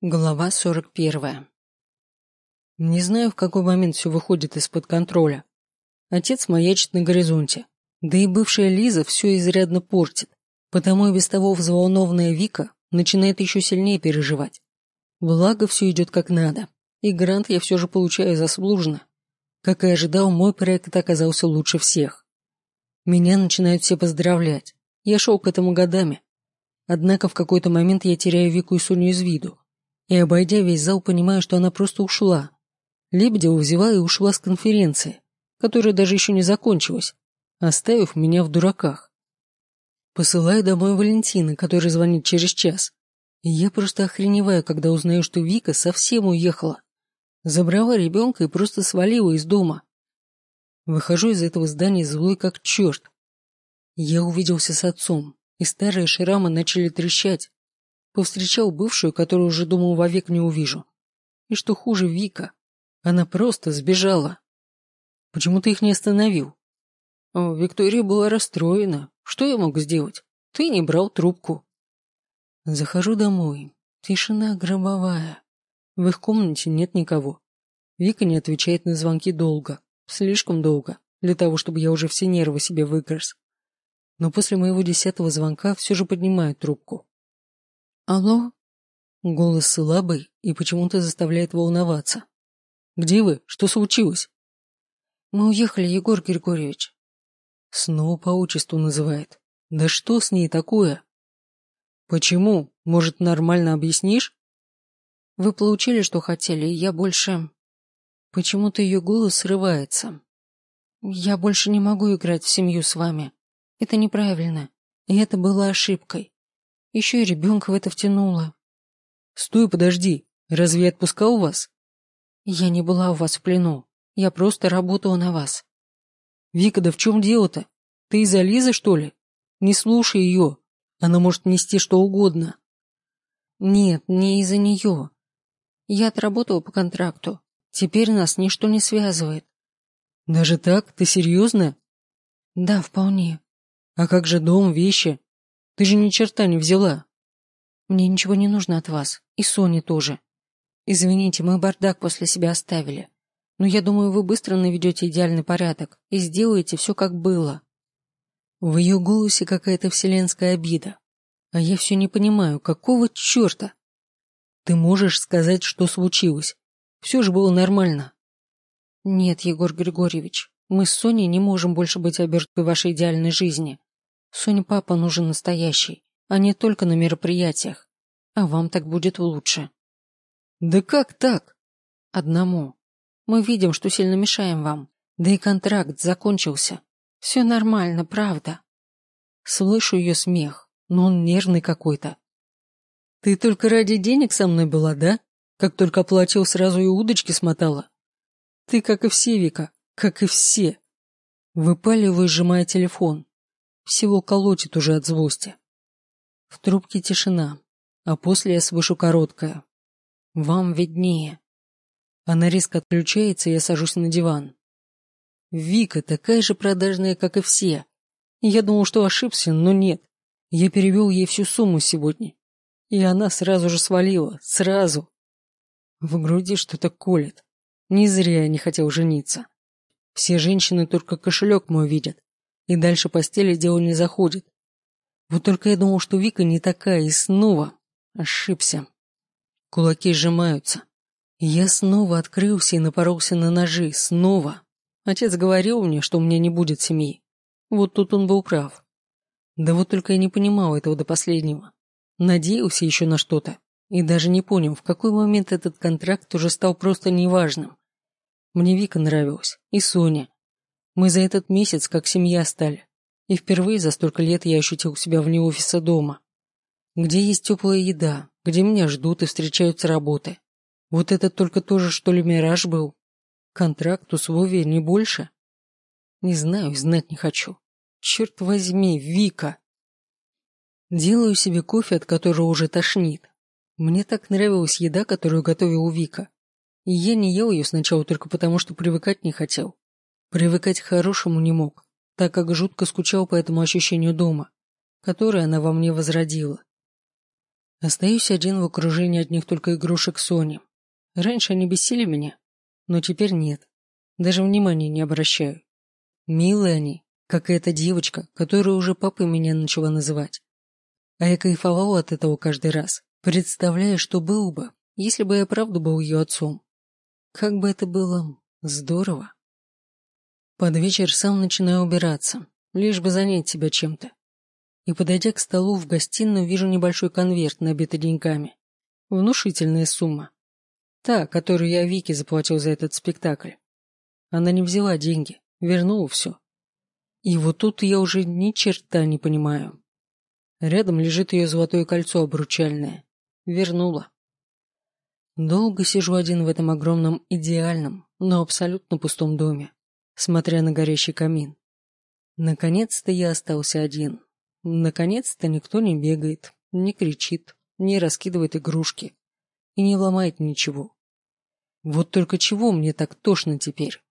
Глава сорок первая. Не знаю, в какой момент все выходит из-под контроля. Отец маячит на горизонте, да и бывшая Лиза все изрядно портит, потому и без того взволнованная Вика начинает еще сильнее переживать. Благо, все идет как надо, и грант я все же получаю заслуженно. Как и ожидал, мой проект оказался лучше всех. Меня начинают все поздравлять. Я шел к этому годами. Однако в какой-то момент я теряю Вику и Соню из виду и, обойдя весь зал, понимаю, что она просто ушла. Лебедева взяла и ушла с конференции, которая даже еще не закончилась, оставив меня в дураках. Посылаю домой Валентина, который звонит через час. И я просто охреневаю, когда узнаю, что Вика совсем уехала. Забрала ребенка и просто свалила из дома. Выхожу из этого здания злой как черт. Я увиделся с отцом, и старые шрамы начали трещать, Повстречал бывшую, которую уже думал вовек не увижу. И что хуже Вика, она просто сбежала. Почему ты их не остановил? О, Виктория была расстроена. Что я мог сделать? Ты не брал трубку. Захожу домой. Тишина гробовая. В их комнате нет никого. Вика не отвечает на звонки долго. Слишком долго. Для того, чтобы я уже все нервы себе выгрыз. Но после моего десятого звонка все же поднимаю трубку. «Алло?» Голос слабый и почему-то заставляет волноваться. «Где вы? Что случилось?» «Мы уехали, Егор Григорьевич». Снова по отчеству называет. «Да что с ней такое?» «Почему? Может, нормально объяснишь?» «Вы получили, что хотели, и я больше...» Почему-то ее голос срывается. «Я больше не могу играть в семью с вами. Это неправильно. И это было ошибкой. Еще и ребенка в это втянула. Стой, подожди. Разве я отпускал вас? Я не была у вас в плену. Я просто работала на вас. Вика, да в чем дело-то? Ты из-за Лизы, что ли? Не слушай ее. Она может нести что угодно. Нет, не из-за нее. Я отработала по контракту. Теперь нас ничто не связывает. Даже так? Ты серьезно? Да, вполне. А как же дом, вещи? Ты же ни черта не взяла. Мне ничего не нужно от вас. И Соне тоже. Извините, мы бардак после себя оставили. Но я думаю, вы быстро наведете идеальный порядок и сделаете все как было. В ее голосе какая-то вселенская обида. А я все не понимаю, какого черта? Ты можешь сказать, что случилось? Все же было нормально. Нет, Егор Григорьевич, мы с Соней не можем больше быть оберткой вашей идеальной жизни. Соне папа нужен настоящий, а не только на мероприятиях. А вам так будет лучше. Да как так? Одному. Мы видим, что сильно мешаем вам. Да и контракт закончился. Все нормально, правда. Слышу ее смех, но он нервный какой-то. Ты только ради денег со мной была, да? Как только оплатил, сразу и удочки смотала. Ты, как и все, Вика, как и все. Выпаливаю, сжимая телефон. Всего колотит уже от злости. В трубке тишина, а после я слышу короткое. Вам виднее. Она резко отключается, и я сажусь на диван. Вика такая же продажная, как и все. Я думал, что ошибся, но нет. Я перевел ей всю сумму сегодня. И она сразу же свалила. Сразу. В груди что-то колет. Не зря я не хотел жениться. Все женщины только кошелек мой видят и дальше постели дело не заходит. Вот только я думал, что Вика не такая, и снова ошибся. Кулаки сжимаются. я снова открылся и напоролся на ножи, снова. Отец говорил мне, что у меня не будет семьи. Вот тут он был прав. Да вот только я не понимал этого до последнего. Надеялся еще на что-то. И даже не понял, в какой момент этот контракт уже стал просто неважным. Мне Вика нравилась, и Соня, мы за этот месяц как семья стали. И впервые за столько лет я ощутил себя вне офиса дома. Где есть теплая еда, где меня ждут и встречают с работы. Вот это только тоже, что ли, мираж был? Контракт, условия, не больше? Не знаю, знать не хочу. Черт возьми, Вика! Делаю себе кофе, от которого уже тошнит. Мне так нравилась еда, которую готовил Вика. И я не ел ее сначала только потому, что привыкать не хотел. Привыкать к хорошему не мог, так как жутко скучал по этому ощущению дома, которое она во мне возродила. Остаюсь один в окружении одних только игрушек Сони. Раньше они бесили меня, но теперь нет. Даже внимания не обращаю. Милые они, как и эта девочка, которая уже папой меня начала называть. А я кайфовал от этого каждый раз, представляя, что был бы, если бы я правда был ее отцом. Как бы это было здорово. Под вечер сам начинаю убираться, лишь бы занять себя чем-то. И, подойдя к столу в гостиную, вижу небольшой конверт, набитый деньгами. Внушительная сумма. Та, которую я Вике заплатил за этот спектакль. Она не взяла деньги, вернула все. И вот тут я уже ни черта не понимаю. Рядом лежит ее золотое кольцо обручальное. Вернула. Долго сижу один в этом огромном идеальном, но абсолютно пустом доме, смотря на горящий камин. Наконец-то я остался один. Наконец-то никто не бегает, не кричит, не раскидывает игрушки и не ломает ничего. Вот только чего мне так тошно теперь?